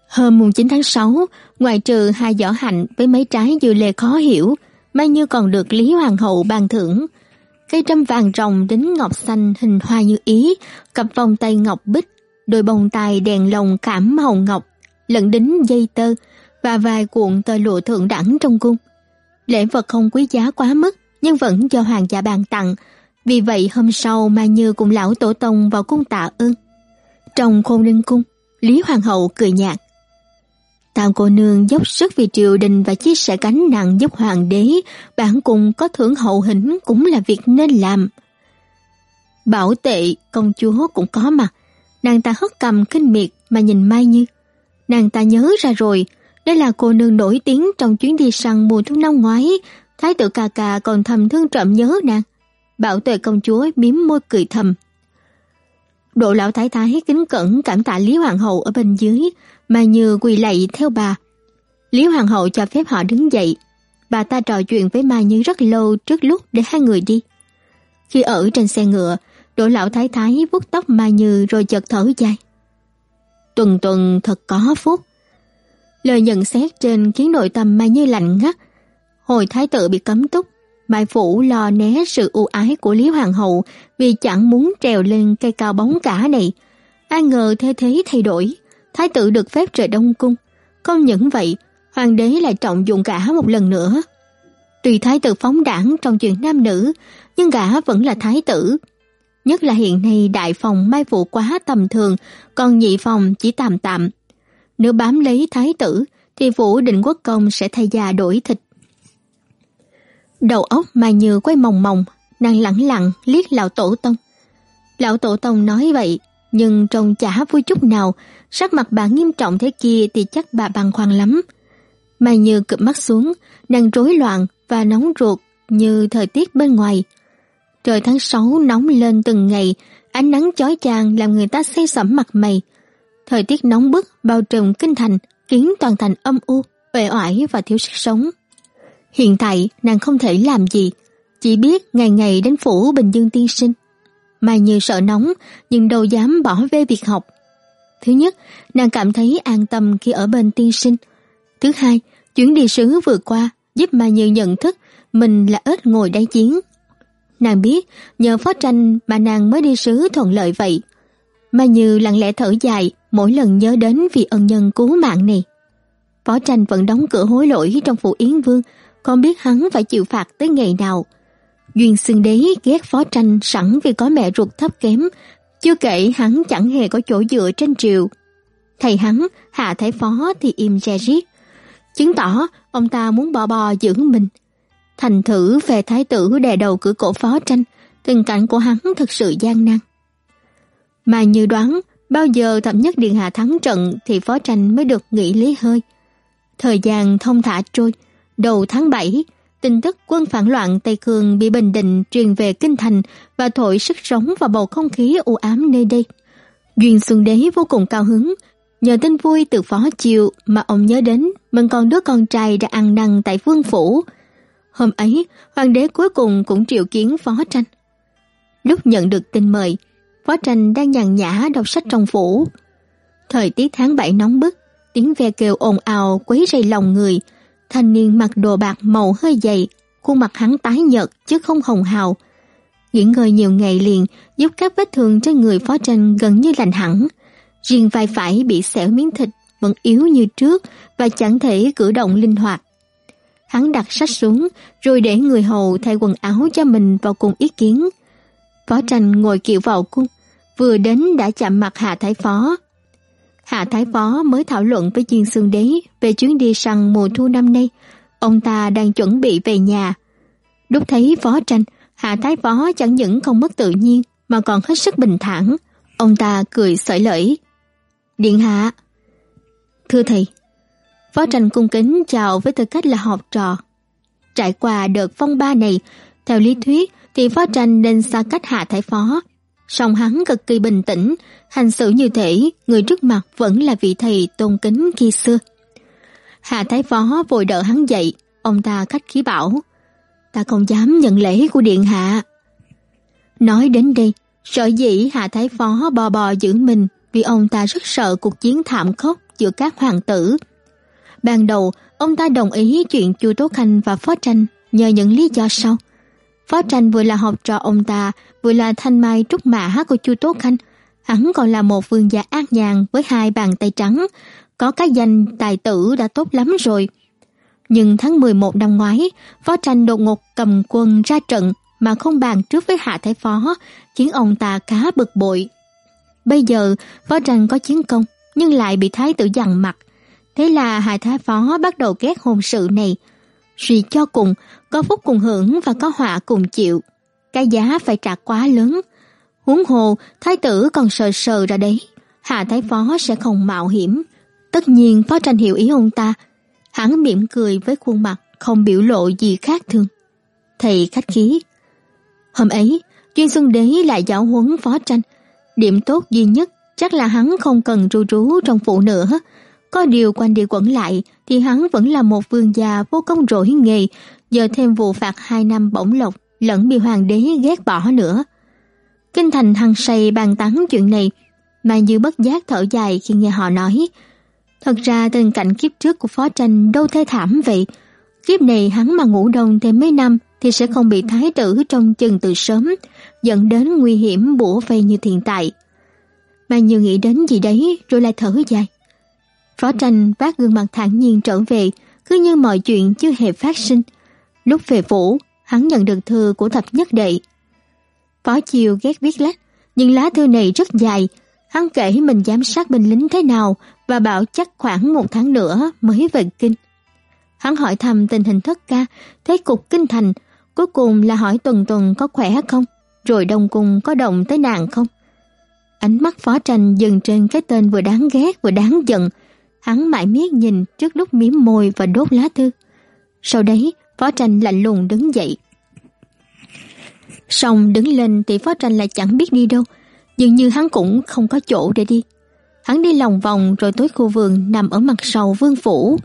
Hôm mùng 9 tháng 6, ngoài trừ hai giỏ hạnh với mấy trái dưa lê khó hiểu, Mai Như còn được Lý Hoàng hậu ban thưởng. Cây trăm vàng rồng đính ngọc xanh hình hoa như ý, cặp vòng tay ngọc bích, đôi bông tai đèn lồng cảm hồng ngọc, lẫn đính dây tơ và vài cuộn tơ lụa thượng đẳng trong cung. Lễ vật không quý giá quá mức, nhưng vẫn do hoàng gia bàn tặng, vì vậy hôm sau Mai Như cùng lão tổ tông vào cung tạ ơn. Trong khôn ninh cung, Lý Hoàng hậu cười nhạt. Tam cô nương dốc sức vì triều đình và chia sẻ gánh nặng giúp hoàng đế, bản cùng có thưởng hậu hĩnh cũng là việc nên làm. Bảo tệ, công chúa cũng có mặt, nàng ta hất cầm kinh miệt mà nhìn Mai Như. Nàng ta nhớ ra rồi, đây là cô nương nổi tiếng trong chuyến đi săn mùa thu năm ngoái, thái tử ca ca còn thầm thương trộm nhớ nàng. Bảo tuệ công chúa miếm môi cười thầm. Độ lão thái thái kính cẩn cảm tạ Lý Hoàng hậu ở bên dưới, mà như quỳ lạy theo bà. Lý Hoàng hậu cho phép họ đứng dậy. Bà ta trò chuyện với Mai Như rất lâu trước lúc để hai người đi. Khi ở trên xe ngựa, Đỗ lão thái thái vuốt tóc Mai Như rồi chợt thở dài. Tuần tuần thật có phúc. Lời nhận xét trên khiến nội tâm Mai Như lạnh ngắt. Hồi thái tử bị cấm túc, Mai Phủ lo né sự ưu ái của Lý Hoàng hậu vì chẳng muốn trèo lên cây cao bóng cả này. Ai ngờ thế thế thay đổi, thái tử được phép rời Đông Cung. Không những vậy, hoàng đế lại trọng dụng cả một lần nữa. Tùy thái tử phóng đảng trong chuyện nam nữ, nhưng gã vẫn là thái tử. Nhất là hiện nay đại phòng mai vụ quá tầm thường, còn nhị phòng chỉ tạm tạm. Nếu bám lấy thái tử, thì vũ định quốc công sẽ thay da đổi thịt. Đầu óc Mai Như quay mòng mòng, nàng lẳng lặng liếc lão tổ tông. Lão tổ tông nói vậy, nhưng trông chả vui chút nào, sắc mặt bà nghiêm trọng thế kia thì chắc bà băn khoăn lắm. Mai Như cụp mắt xuống, nàng rối loạn và nóng ruột như thời tiết bên ngoài. Trời tháng 6 nóng lên từng ngày, ánh nắng chói chang làm người ta say sẩm mặt mày. Thời tiết nóng bức bao trùm kinh thành, khiến toàn thành âm u, uể oải và thiếu sức sống. Hiện tại nàng không thể làm gì, chỉ biết ngày ngày đến phủ Bình Dương tiên sinh. Mai Như sợ nóng nhưng đâu dám bỏ về việc học. Thứ nhất, nàng cảm thấy an tâm khi ở bên tiên sinh. Thứ hai, chuyến đi sứ vừa qua giúp Mai Như nhận thức mình là ếch ngồi đáy chiến. Nàng biết nhờ phó tranh mà nàng mới đi sứ thuận lợi vậy. mà Như lặng lẽ thở dài mỗi lần nhớ đến vì ân nhân cứu mạng này. Phó tranh vẫn đóng cửa hối lỗi trong phủ Yến Vương, còn biết hắn phải chịu phạt tới ngày nào. Duyên xương đế ghét phó tranh sẵn vì có mẹ ruột thấp kém, chưa kể hắn chẳng hề có chỗ dựa trên triều. Thầy hắn, hạ thái phó thì im re riết, chứng tỏ ông ta muốn bò bò giữ mình. Thành thử về thái tử đè đầu cửa cổ phó tranh, tình cảnh của hắn thật sự gian nan. Mà như đoán, bao giờ thập nhất điện hạ thắng trận thì phó tranh mới được nghỉ lý hơi. Thời gian thông thả trôi, đầu tháng 7, tin tức quân phản loạn Tây Cương bị Bình Định truyền về Kinh Thành và thổi sức sống vào bầu không khí u ám nơi đây. Duyên Xuân Đế vô cùng cao hứng, nhờ tin vui từ phó chiều mà ông nhớ đến mình còn đứa con trai đã ăn năn tại vương phủ. Hôm ấy, hoàng đế cuối cùng cũng triệu kiến phó tranh. Lúc nhận được tin mời, phó tranh đang nhàn nhã đọc sách trong phủ. Thời tiết tháng 7 nóng bức, tiếng ve kêu ồn ào quấy rầy lòng người, Thanh niên mặc đồ bạc màu hơi dày, khuôn mặt hắn tái nhợt chứ không hồng hào. Nghỉ ngơi nhiều ngày liền giúp các vết thương trên người phó tranh gần như lành hẳn. Riêng vai phải bị xẻo miếng thịt vẫn yếu như trước và chẳng thể cử động linh hoạt. Hắn đặt sách xuống rồi để người hầu thay quần áo cho mình vào cùng ý kiến. Phó tranh ngồi kiệu vào cung, vừa đến đã chạm mặt Hạ Thái Phó. Hạ Thái Phó mới thảo luận với Diên Sương Đế về chuyến đi săn mùa thu năm nay. Ông ta đang chuẩn bị về nhà. Lúc thấy phó tranh, Hạ Thái Phó chẳng những không mất tự nhiên mà còn hết sức bình thản. Ông ta cười sởi lởi. Điện hạ. Thưa thầy, phó tranh cung kính chào với tư cách là học trò. Trải qua đợt phong ba này, theo lý thuyết thì phó tranh nên xa cách Hạ Thái Phó song hắn cực kỳ bình tĩnh, hành xử như thể người trước mặt vẫn là vị thầy tôn kính khi xưa. Hạ Thái Phó vội đỡ hắn dậy, ông ta khách khí bảo, ta không dám nhận lễ của Điện Hạ. Nói đến đây, sợ dĩ Hạ Thái Phó bò bò giữ mình vì ông ta rất sợ cuộc chiến thảm khốc giữa các hoàng tử. Ban đầu, ông ta đồng ý chuyện Chu Tố Khanh và Phó Tranh nhờ những lý do sau. Phó Tranh vừa là học trò ông ta, vừa là thanh mai trúc mã của Chu Tố Khanh. Hắn còn là một vương gia ác nhàn với hai bàn tay trắng, có cái danh tài tử đã tốt lắm rồi. Nhưng tháng 11 năm ngoái, Phó Tranh đột ngột cầm quân ra trận mà không bàn trước với Hạ Thái Phó, khiến ông ta khá bực bội. Bây giờ, Phó Tranh có chiến công, nhưng lại bị Thái tử dằn mặt. Thế là Hạ Thái Phó bắt đầu ghét hôn sự này. Suy cho cùng, có phúc cùng hưởng và có họa cùng chịu. Cái giá phải trả quá lớn. Huống hồ, thái tử còn sờ sờ ra đấy. Hạ thái phó sẽ không mạo hiểm. Tất nhiên phó tranh hiểu ý ông ta. Hắn mỉm cười với khuôn mặt không biểu lộ gì khác thường. Thầy khách khí. Hôm ấy, chuyên Xuân Đế lại giáo huấn phó tranh. Điểm tốt duy nhất chắc là hắn không cần ru rú trong phụ nữa. Có điều quanh đi quẩn lại thì hắn vẫn là một vương gia vô công rỗi nghề, giờ thêm vụ phạt hai năm bổng lộc lẫn bị hoàng đế ghét bỏ nữa. Kinh thành hăng say bàn tán chuyện này, mà như bất giác thở dài khi nghe họ nói. Thật ra tình cảnh kiếp trước của phó tranh đâu thê thảm vậy. Kiếp này hắn mà ngủ đông thêm mấy năm thì sẽ không bị thái tử trong chừng từ sớm, dẫn đến nguy hiểm bủa vây như hiện tại. Mà như nghĩ đến gì đấy rồi lại thở dài. Phó tranh vác gương mặt thản nhiên trở về, cứ như mọi chuyện chưa hề phát sinh. Lúc về phủ, hắn nhận được thư của thập nhất đệ. Phó Chiêu ghét viết lách, nhưng lá thư này rất dài. Hắn kể mình giám sát binh lính thế nào và bảo chắc khoảng một tháng nữa mới về kinh. Hắn hỏi thăm tình hình thất ca, thế cục kinh thành, cuối cùng là hỏi tuần tuần có khỏe không, rồi đông cung có động tới nàng không. Ánh mắt phó tranh dừng trên cái tên vừa đáng ghét vừa đáng giận. Hắn mãi miết nhìn trước lúc miếm môi và đốt lá thư. Sau đấy, Phó tranh lạnh lùng đứng dậy. Xong đứng lên thì phó tranh lại chẳng biết đi đâu, dường như hắn cũng không có chỗ để đi. Hắn đi lòng vòng rồi tới khu vườn nằm ở mặt sau vương phủ.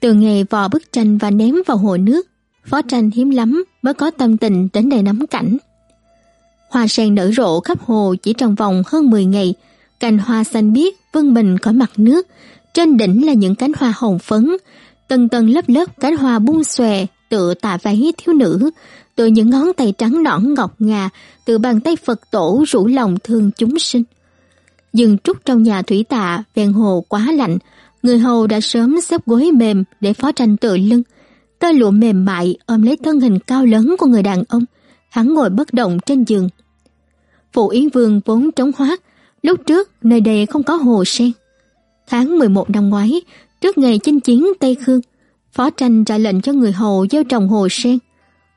Từ ngày vò bức tranh và ném vào hồ nước, phó tranh hiếm lắm mới có tâm tình đến đây nắm cảnh. Hoa sen nở rộ khắp hồ chỉ trong vòng hơn 10 ngày, cành hoa xanh biếc vươn mình khỏi mặt nước, trên đỉnh là những cánh hoa hồng phấn, tầng tầng lớp lớp cánh hoa buông xòe tựa tà váy thiếu nữ, từ những ngón tay trắng nõn ngọc ngà, từ bàn tay Phật tổ rủ lòng thương chúng sinh. Dừng trúc trong nhà thủy tạ, ven hồ quá lạnh, người hầu đã sớm xếp gối mềm để phó tranh tựa lưng. Tơ lụa mềm mại ôm lấy thân hình cao lớn của người đàn ông, hắn ngồi bất động trên giường. Phụ Yến Vương vốn trống hoác, lúc trước nơi đây không có hồ sen. Tháng 11 năm ngoái, trước ngày chinh chiến Tây Khương, Phó Tranh ra lệnh cho người hồ gieo trồng hồ sen.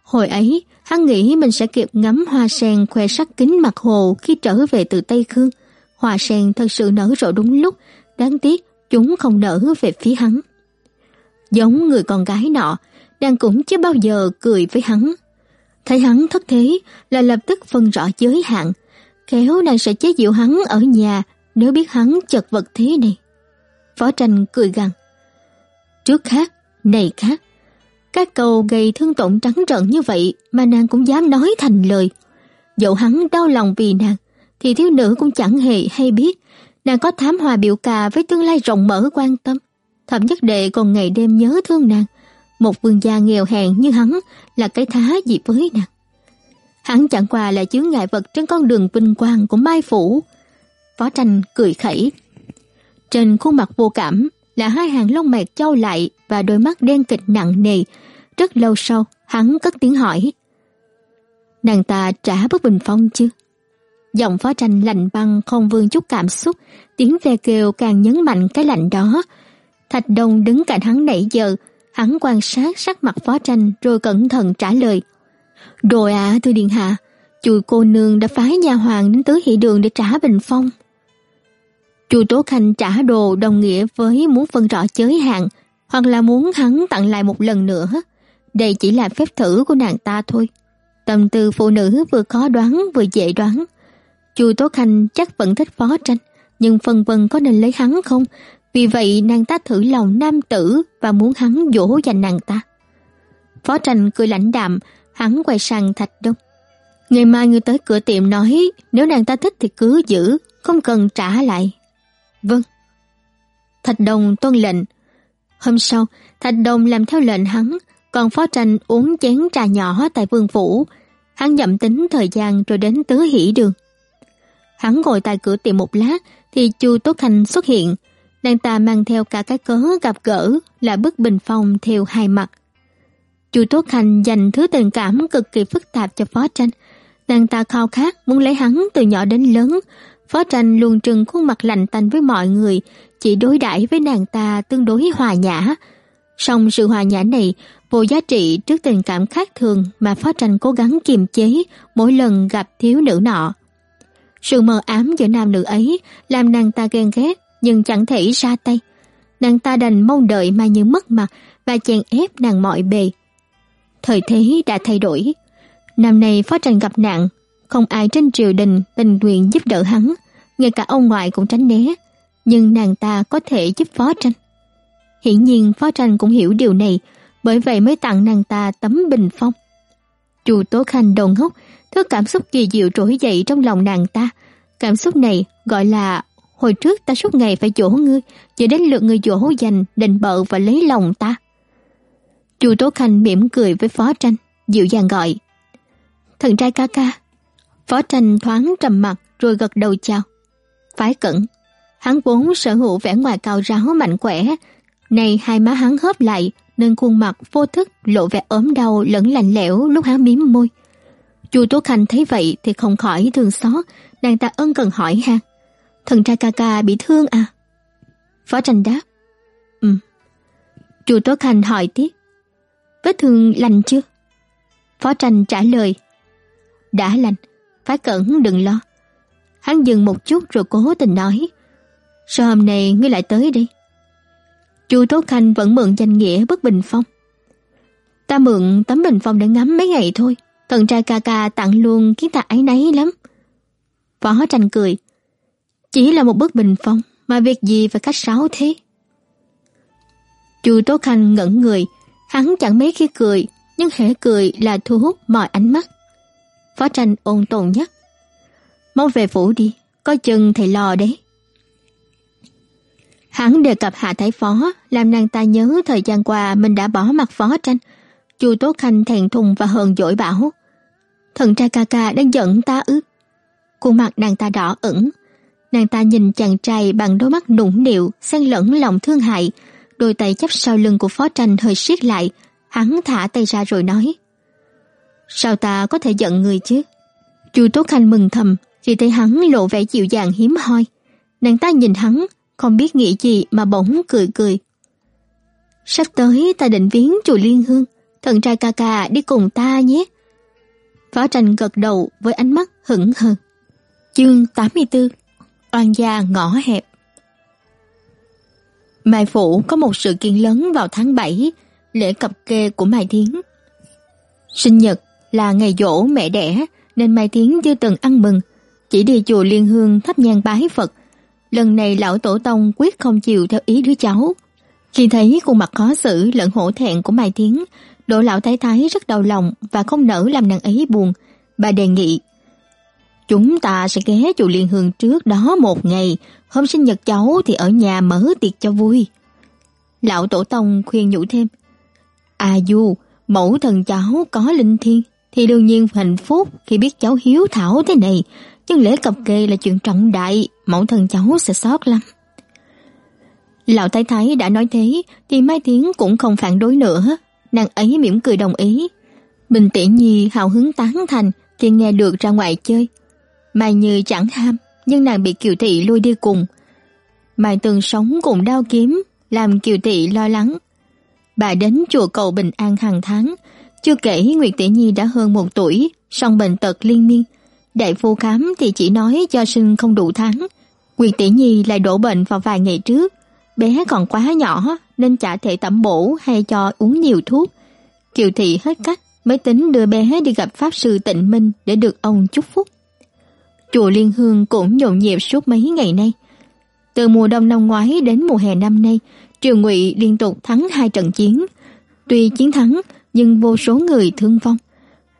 Hồi ấy, hắn nghĩ mình sẽ kịp ngắm hoa sen khoe sắc kính mặt hồ khi trở về từ Tây Khương. Hoa sen thật sự nở rộ đúng lúc, đáng tiếc chúng không nở về phía hắn. Giống người con gái nọ, đang cũng chưa bao giờ cười với hắn. Thấy hắn thất thế là lập tức phân rõ giới hạn, khéo nàng sẽ chế giễu hắn ở nhà nếu biết hắn chật vật thế này. Phó tranh cười gằn. Trước khác, này khác. Các câu gây thương tổn trắng trợn như vậy mà nàng cũng dám nói thành lời. Dẫu hắn đau lòng vì nàng, thì thiếu nữ cũng chẳng hề hay biết nàng có thám hòa biểu cà với tương lai rộng mở quan tâm. Thẩm nhất đệ còn ngày đêm nhớ thương nàng. Một vương gia nghèo hèn như hắn là cái thá gì với nàng. Hắn chẳng qua là chướng ngại vật trên con đường vinh quang của Mai Phủ. Phó tranh cười khẩy. Trên khuôn mặt vô cảm là hai hàng lông mày trao lại và đôi mắt đen kịch nặng nề. Rất lâu sau, hắn cất tiếng hỏi. Nàng ta trả bức bình phong chưa? Giọng phó tranh lạnh băng không vương chút cảm xúc, tiếng ve kêu càng nhấn mạnh cái lạnh đó. Thạch Đông đứng cạnh hắn nãy giờ, hắn quan sát sắc mặt phó tranh rồi cẩn thận trả lời. Rồi à, thưa Điện Hạ, chùi cô nương đã phái nhà hoàng đến tứ hỷ đường để trả bình phong. Chu Tố Khanh trả đồ đồng nghĩa với muốn phân rõ giới hạn, hoặc là muốn hắn tặng lại một lần nữa. Đây chỉ là phép thử của nàng ta thôi. Tâm tư phụ nữ vừa khó đoán vừa dễ đoán. Chu Tố Khanh chắc vẫn thích phó tranh, nhưng phân vân có nên lấy hắn không? Vì vậy nàng ta thử lòng nam tử và muốn hắn dỗ dành nàng ta. Phó tranh cười lãnh đạm, hắn quay sang Thạch Đông. Ngày mai ngươi tới cửa tiệm nói nếu nàng ta thích thì cứ giữ, không cần trả lại. Vâng. Thạch đồng tuân lệnh. Hôm sau, Thạch đồng làm theo lệnh hắn, còn Phó Tranh uống chén trà nhỏ tại vương phủ. Hắn nhậm tính thời gian rồi đến tứ hỷ đường. Hắn ngồi tại cửa tiệm một lát thì Chu Tố Khanh xuất hiện. Nàng ta mang theo cả cái cớ gặp gỡ là bức bình phong theo hai mặt. Chu Tố Khanh dành thứ tình cảm cực kỳ phức tạp cho Phó Tranh. Nàng ta khao khát muốn lấy hắn từ nhỏ đến lớn, Phó tranh luôn trừng khuôn mặt lạnh tanh với mọi người, chỉ đối đãi với nàng ta tương đối hòa nhã. Song sự hòa nhã này vô giá trị trước tình cảm khác thường mà phó tranh cố gắng kiềm chế mỗi lần gặp thiếu nữ nọ. Sự mờ ám giữa nam nữ ấy làm nàng ta ghen ghét nhưng chẳng thể ra tay. Nàng ta đành mong đợi mà như mất mặt và chèn ép nàng mọi bề. Thời thế đã thay đổi. Năm nay phó tranh gặp nạn không ai trên triều đình tình nguyện giúp đỡ hắn, ngay cả ông ngoại cũng tránh né, nhưng nàng ta có thể giúp Phó Tranh. Hiển nhiên Phó Tranh cũng hiểu điều này, bởi vậy mới tặng nàng ta tấm bình phong. Chu Tố Khanh đầu ngốc, thứ cảm xúc kỳ diệu trỗi dậy trong lòng nàng ta. Cảm xúc này gọi là hồi trước ta suốt ngày phải dỗ ngươi, giờ đến lượt ngươi dỗ dành, định bợ và lấy lòng ta. Chu Tố Khanh mỉm cười với Phó Tranh, dịu dàng gọi. Thần trai ca ca, Phó tranh thoáng trầm mặt rồi gật đầu chào. Phái cẩn, hắn vốn sở hữu vẻ ngoài cao ráo mạnh khỏe, nay hai má hắn hớp lại nên khuôn mặt vô thức lộ vẻ ốm đau lẫn lạnh lẽo lúc hắn mím môi. Chu Tố Khanh thấy vậy thì không khỏi thương xót, nàng ta ân cần hỏi han. Thần trai ca ca bị thương à? Phó tranh đáp. Ừ. Chu Tố Khanh hỏi tiếp. Vết thương lành chưa? Phó tranh trả lời. Đã lành, phải cẩn đừng lo. Hắn dừng một chút rồi cố tình nói. Sao hôm nay ngươi lại tới đây? Chu Tố Khanh vẫn mượn danh nghĩa bức bình phong. Ta mượn tấm bình phong để ngắm mấy ngày thôi. Thần trai ca ca tặng luôn khiến ta ấy nấy lắm. Võ tranh cười. Chỉ là một bức bình phong mà việc gì phải khách sáo thế? Chu Tố Khanh ngẩn người, hắn chẳng mấy khi cười, nhưng hễ cười là thu hút mọi ánh mắt. Phó tranh ôn tồn nhất. mau về phủ đi, có chừng thầy lo đấy. Hắn đề cập Hạ Thái Phó, làm nàng ta nhớ thời gian qua mình đã bỏ mặt phó tranh. Chu Tố Khanh thẹn thùng và hờn dỗi bảo, thần trai ca ca đang giận ta ư. Khuôn mặt nàng ta đỏ ửng, nàng ta nhìn chàng trai bằng đôi mắt nũng nịu, xen lẫn lòng thương hại, đôi tay chắp sau lưng của phó tranh hơi siết lại, hắn thả tay ra rồi nói: "Sao ta có thể giận người chứ?" Chu Tố Khanh mừng thầm khi thấy hắn lộ vẻ dịu dàng hiếm hoi. Nàng ta nhìn hắn, không biết nghĩ gì mà bỗng cười cười. Sắp tới ta định viếng chùa Liên Hương, thần trai ca ca đi cùng ta nhé. Phó tranh gật đầu với ánh mắt hững hờ. Chương 84 Oan gia ngõ hẹp Mai Phủ có một sự kiện lớn vào tháng 7, lễ cập kê của Mai Thiến. Sinh nhật là ngày dỗ mẹ đẻ nên Mai Thiến chưa từng ăn mừng, chỉ đi chùa Liên Hương thắp nhang bái Phật. Lần này lão tổ tông quyết không chịu theo ý đứa cháu. Khi thấy khuôn mặt khó xử lẫn hổ thẹn của Mai Thiến, Đỗ lão thái thái rất đau lòng và không nỡ làm nàng ấy buồn. Bà đề nghị Chúng ta sẽ ghé chùa Liên Hương trước đó một ngày, hôm sinh nhật cháu thì ở nhà mở tiệc cho vui. Lão Tổ Tông khuyên nhủ thêm, À du, mẫu thần cháu có linh thiên, thì đương nhiên hạnh phúc khi biết cháu hiếu thảo thế này, nhưng lễ cập kê là chuyện trọng đại, mẫu thân cháu sẽ sót lắm. Lão Thái Thái đã nói thế, thì Mai Tiến cũng không phản đối nữa, nàng ấy mỉm cười đồng ý. Bình tỉ nhi hào hứng tán thành khi nghe được ra ngoài chơi. Mai Như chẳng ham, nhưng nàng bị Kiều Thị lôi đi cùng. Mai Tường sống cùng đao kiếm, làm Kiều Thị lo lắng. Bà đến chùa cầu bình an hàng tháng, chưa kể Nguyệt Tỷ Nhi đã hơn một tuổi, song bệnh tật liên miên. Đại phu khám thì chỉ nói do sưng không đủ tháng. Nguyệt Tỷ Nhi lại đổ bệnh vào vài ngày trước. Bé còn quá nhỏ nên chả thể tẩm bổ hay cho uống nhiều thuốc. Kiều Thị hết cách mới tính đưa bé đi gặp Pháp Sư Tịnh Minh để được ông chúc phúc. Chùa Liên Hương cũng nhộn nhịp suốt mấy ngày nay. Từ mùa đông năm ngoái đến mùa hè năm nay, Triều Ngụy liên tục thắng hai trận chiến. Tuy chiến thắng, nhưng vô số người thương vong.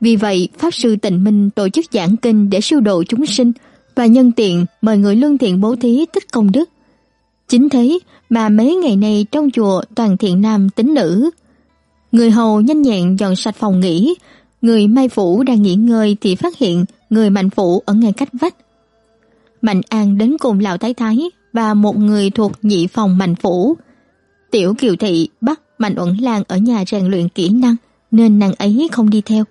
Vì vậy, Pháp Sư Tịnh Minh tổ chức giảng kinh để siêu độ chúng sinh và nhân tiện mời người lương thiện bố thí tích công đức. Chính thế mà mấy ngày nay trong chùa toàn thiện nam tính nữ. Người hầu nhanh nhẹn dọn sạch phòng nghỉ, người mai phủ đang nghỉ ngơi thì phát hiện người mạnh phủ ở ngay cách vách. Mạnh An đến cùng lão thái thái và một người thuộc nhị phòng mạnh phủ. Tiểu Kiều Thị bắt Mạnh Uẩn Lan ở nhà rèn luyện kỹ năng nên nàng ấy không đi theo.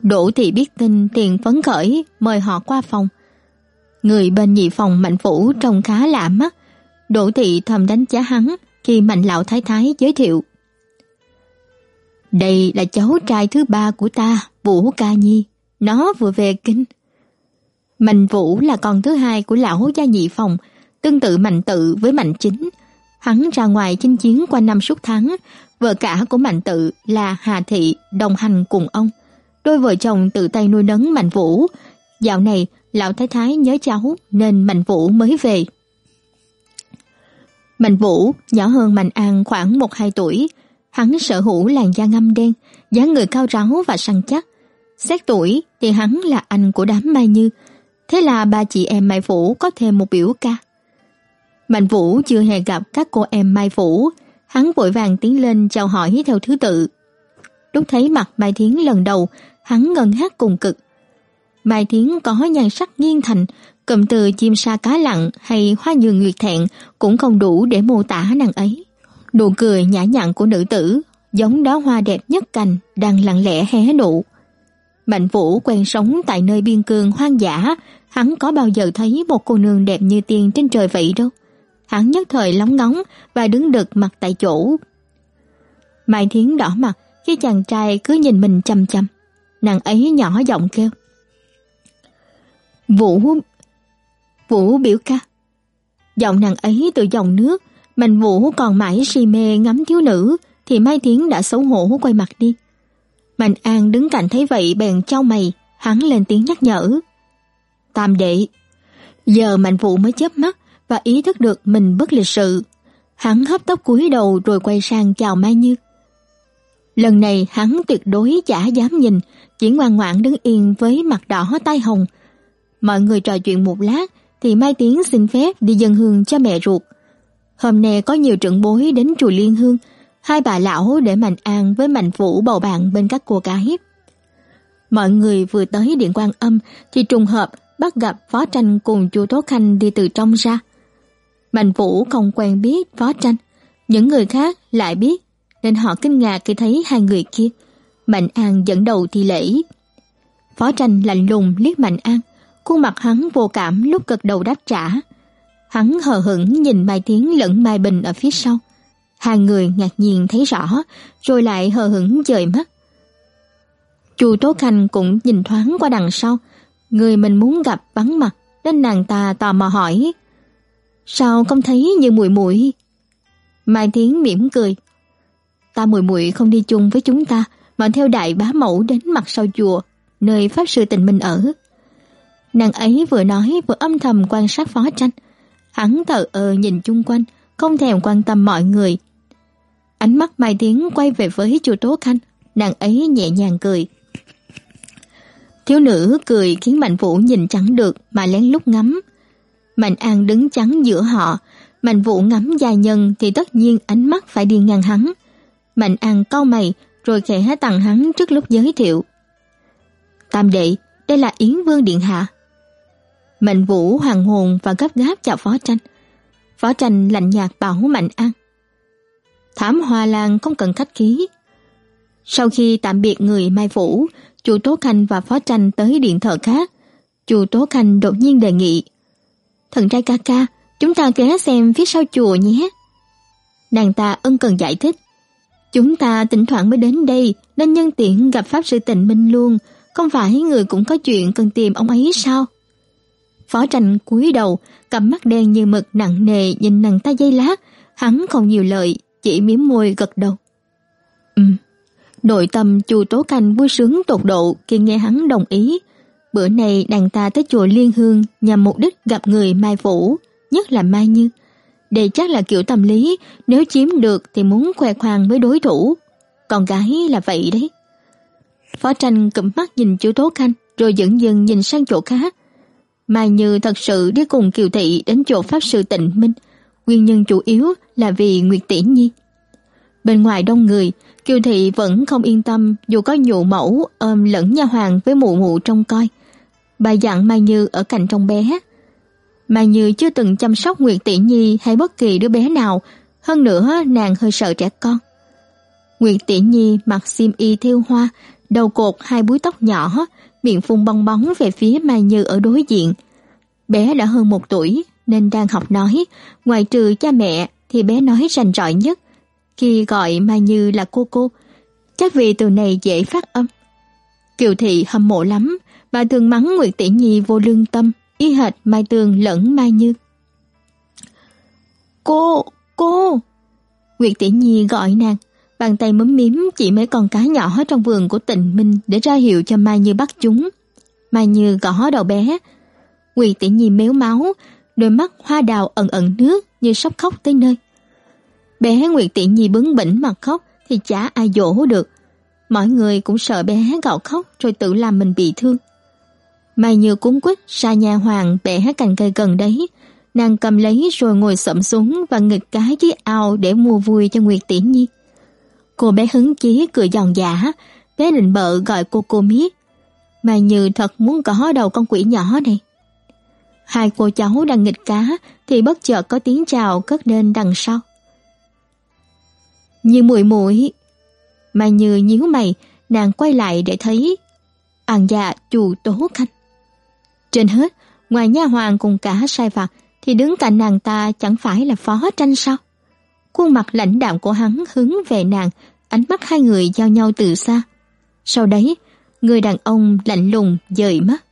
Đỗ Thị biết tin tiền phấn khởi mời họ qua phòng. Người bên nhị phòng Mạnh Phủ trông khá lạ mắt. Đỗ Thị thầm đánh giá hắn khi Mạnh Lão Thái Thái giới thiệu. Đây là cháu trai thứ ba của ta, Vũ Ca Nhi. Nó vừa về kinh. Mạnh Vũ là con thứ hai của lão gia nhị phòng, tương tự Mạnh Tự với Mạnh Chính. Hắn ra ngoài chinh chiến qua năm suốt tháng, vợ cả của Mạnh Tự là Hà Thị đồng hành cùng ông. Đôi vợ chồng tự tay nuôi nấng Mạnh Vũ. Dạo này, lão thái thái nhớ cháu nên Mạnh Vũ mới về. Mạnh Vũ nhỏ hơn Mạnh An khoảng 1-2 tuổi. Hắn sở hữu làn da ngăm đen, dáng người cao ráo và săn chắc. Xét tuổi thì hắn là anh của đám Mai Như. Thế là ba chị em Mai Vũ có thêm một biểu ca. Mạnh Vũ chưa hề gặp các cô em Mai Vũ, hắn vội vàng tiến lên chào hỏi theo thứ tự. Lúc thấy mặt Mai Thiến lần đầu, hắn ngân hát cùng cực. Mai Thiến có nhan sắc nghiêng thành, cụm từ chim sa cá lặng hay hoa nhường nguyệt thẹn cũng không đủ để mô tả nàng ấy. Nụ cười nhã nhặn của nữ tử, giống đó hoa đẹp nhất cành đang lặng lẽ hé nụ. Mạnh Vũ quen sống tại nơi biên cương hoang dã, hắn có bao giờ thấy một cô nương đẹp như tiên trên trời vậy đâu. Hắn nhất thời lóng ngóng và đứng đực mặt tại chỗ. Mai Thiến đỏ mặt khi chàng trai cứ nhìn mình chăm chăm. Nàng ấy nhỏ giọng kêu. Vũ... Vũ biểu ca. Giọng nàng ấy từ dòng nước, Mạnh Vũ còn mãi si mê ngắm thiếu nữ, thì Mai Thiến đã xấu hổ quay mặt đi. Mạnh An đứng cạnh thấy vậy bèn trao mày, hắn lên tiếng nhắc nhở. Tam đệ. Giờ Mạnh Vũ mới chớp mắt và ý thức được mình bất lịch sự. Hắn hấp tóc cúi đầu rồi quay sang chào Mai Như. Lần này hắn tuyệt đối chả dám nhìn, chỉ ngoan ngoãn đứng yên với mặt đỏ tai hồng. Mọi người trò chuyện một lát thì Mai Tiến xin phép đi dân hương cho mẹ ruột. Hôm nay có nhiều trưởng bối đến chùa Liên Hương, hai bà lão để Mạnh An với Mạnh Vũ bầu bạn bên các cô gái. Mọi người vừa tới điện quan âm thì trùng hợp bắt gặp Phó Tranh cùng chú Tố Khanh đi từ trong ra. Mạnh Vũ không quen biết Phó Tranh, những người khác lại biết nên họ kinh ngạc khi thấy hai người kia. Mạnh An dẫn đầu thi lễ. Phó Tranh lạnh lùng liếc Mạnh An, khuôn mặt hắn vô cảm lúc gật đầu đáp trả. Hắn hờ hững nhìn Mai Tiến lẫn Mai Bình ở phía sau. Hai người ngạc nhiên thấy rõ, rồi lại hờ hững dời mắt. Chu Tố Khanh cũng nhìn thoáng qua đằng sau, người mình muốn gặp vắng mặt, nên nàng ta tò mò hỏi: "Sao không thấy như muội muội?" Mai Tiến mỉm cười: "Ta muội muội không đi chung với chúng ta, mà theo đại bá mẫu đến mặt sau chùa, nơi pháp sư Tình mình ở." Nàng ấy vừa nói vừa âm thầm quan sát Phó Tranh. Hắn thờ ơ nhìn chung quanh, không thèm quan tâm mọi người. Ánh mắt Mai Tiến quay về với chùa Tố Khanh, nàng ấy nhẹ nhàng cười. Thiếu nữ cười khiến Mạnh Vũ nhìn chẳng được mà lén lút ngắm. Mạnh An đứng chắn giữa họ, Mạnh Vũ ngắm gia nhân thì tất nhiên ánh mắt phải đi ngang hắn. Mạnh An cau mày rồi khẽ tặng hắn trước lúc giới thiệu. Tam đệ, đây là Yến Vương Điện Hạ. Mạnh Vũ hoàng hồn và gấp gáp chào Phó Tranh. Phó Tranh lạnh nhạt bảo Mạnh An. Thảm Hoa Lan không cần khách khí. Sau khi tạm biệt người Mai Vũ, Chu Tố Khanh và Phó Tranh tới điện thờ khác. Chu Tố Khanh đột nhiên đề nghị. Thần trai ca ca, chúng ta ghé xem phía sau chùa nhé. Nàng ta ân cần giải thích. Chúng ta tỉnh thoảng mới đến đây nên nhân tiện gặp Pháp Sư Tịnh Minh luôn. Không phải người cũng có chuyện cần tìm ông ấy sao? Phó tranh cúi đầu, cầm mắt đen như mực nặng nề nhìn nàng ta dây lát, hắn không nhiều lời, chỉ miếm môi gật đầu. Ừm. Nội tâm Chu Tố Canh vui sướng tột độ khi nghe hắn đồng ý. Bữa nay đàn ta tới chùa Liên Hương nhằm mục đích gặp người Mai Vũ, nhất là Mai Như. Đây chắc là kiểu tâm lý, nếu chiếm được thì muốn khoe khoang với đối thủ. Con gái là vậy đấy. Phó tranh cụm mắt nhìn chú Tố Khanh, rồi dần dần nhìn sang chỗ khác. Mai Như thật sự đi cùng Kiều Thị đến chỗ Pháp Sư Tịnh Minh, nguyên nhân chủ yếu là vì Nguyệt Tỷ Nhi. Bên ngoài đông người, Kiều Thị vẫn không yên tâm dù có nhụ mẫu ôm lẫn nha hoàng với mụ mụ trông coi. Bà dặn Mai Như ở cạnh trong bé. Mai Như chưa từng chăm sóc Nguyệt Tỷ Nhi hay bất kỳ đứa bé nào, hơn nữa nàng hơi sợ trẻ con. Nguyệt Tỷ Nhi mặc xiêm y thêu hoa, đầu cột hai búi tóc nhỏ, miệng phun bong bóng về phía Mai Như ở đối diện. Bé đã hơn một tuổi nên đang học nói, ngoài trừ cha mẹ thì bé nói rành rỏi nhất. Khi gọi Mai Như là cô cô, chắc vì từ này dễ phát âm. Kiều Thị hâm mộ lắm, bà thường mắng Nguyệt Tỷ Nhi vô lương tâm, y hệt Mai Tường lẫn Mai Như. Cô, cô! Nguyệt Tỷ Nhi gọi nàng, bàn tay mấm mím chỉ mấy con cá nhỏ trong vườn của Tịnh Minh để ra hiệu cho Mai Như bắt chúng. Mai Như gõ đầu bé. Nguyệt Tỷ Nhi méo máu, đôi mắt hoa đào ẩn ẩn nước như sắp khóc tới nơi. Bé Nguyệt Tỷ Nhi bướng bỉnh mà khóc thì chả ai dỗ được. Mọi người cũng sợ bé gạo khóc rồi tự làm mình bị thương. Mai Như cuốn quýt xa nhà hoàng bẻ cành cây gần đấy, nàng cầm lấy rồi ngồi xổm xuống và nghịch cái chiếc ao để mua vui cho Nguyệt Tỷ Nhi. Cô bé hứng chí cười giòn giả, bé định bợ gọi cô cô miết. Mà như thật muốn có đầu con quỷ nhỏ này. Hai cô cháu đang nghịch cá thì bất chợt có tiếng chào cất lên đằng sau. Như muội muội Mà như nhíu mày, nàng quay lại để thấy ăn già chủ tố khanh. Trên hết, ngoài nha hoàng cùng cả sai vặt thì đứng cạnh nàng ta chẳng phải là phó tranh sao? Khuôn mặt lãnh đạm của hắn hướng về nàng, ánh mắt hai người giao nhau từ xa. Sau đấy, người đàn ông lạnh lùng dời mắt.